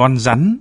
con rắn.